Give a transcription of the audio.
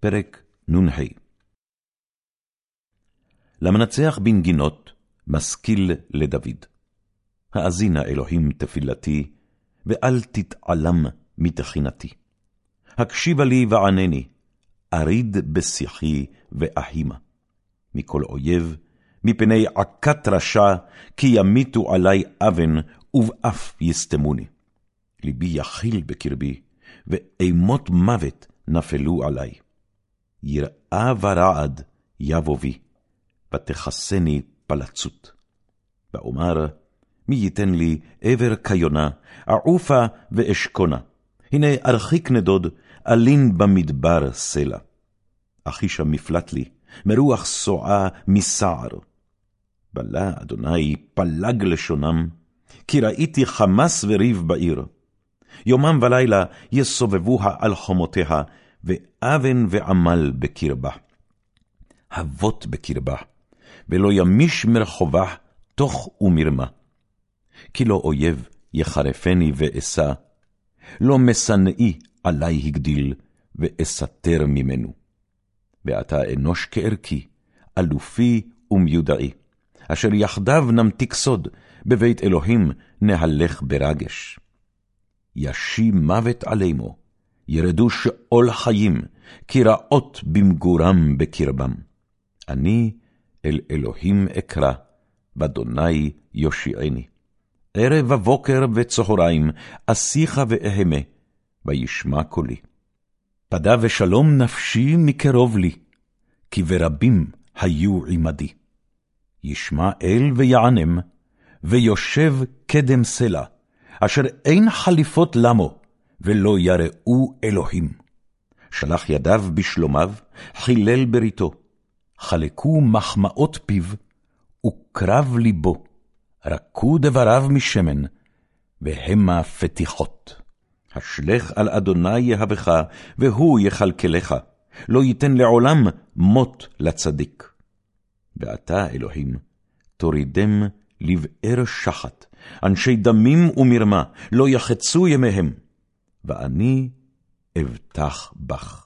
פרק נ"ה למנצח בנגינות, משכיל לדוד. האזינה אלוהים תפילתי, ואל תתעלם מתחינתי. הקשיבה לי וענני, אריד בשיחי ואחימה. מכל אויב, מפני עקת רשע, כי ימיתו עלי אבן, ובאף יסתמוני. ליבי יכיל בקרבי, ואימות מוות נפלו עלי. יראה ורעד יבוא בי, ותכסני פלצות. ואומר, מי ייתן לי עבר כיונה, אעופה ואשכונה. הנה ארחיק נדוד, אלין במדבר סלע. אחישה מפלט לי, מרוח סועה מסער. בלה אדוני פלג לשונם, כי ראיתי חמס וריב בעיר. יומם ולילה יסובבוה על חומותיה, ואבן ועמל בקרבה. הבוט בקרבה, ולא ימיש מרחובה תוך ומרמה. כי לא אויב יחרפני ואשא, לא משנאי עלי הגדיל, ואסתר ממנו. ואתה אנוש כערכי, אלופי ומיודעי, אשר יחדיו נמתיק סוד, בבית אלוהים נהלך ברגש. ישים מוות עלימו, ירדו שאול חיים, כי רעות במגורם בקרבם. אני אל אלוהים אקרא, באדוני יושיעני. ערב ובוקר וצהריים, אשיך ואהמה, וישמע קולי. פדה ושלום נפשי מקרוב לי, כי ברבים היו עמדי. ישמע אל ויענם, ויושב קדם סלע, אשר אין חליפות למו, ולא יראו אלוהים. שלח ידיו בשלומיו, חילל בריתו, חלקו מחמאות פיו, וקרב ליבו, רקו דבריו משמן, והמה פתיחות. השלך על אדוני יהבך, והוא יכלכלך, לא ייתן לעולם מות לצדיק. ועתה, אלוהים, תורידם לבאר שחת, אנשי דמים ומרמה, לא יחצו ימיהם, ואני אבטח בך.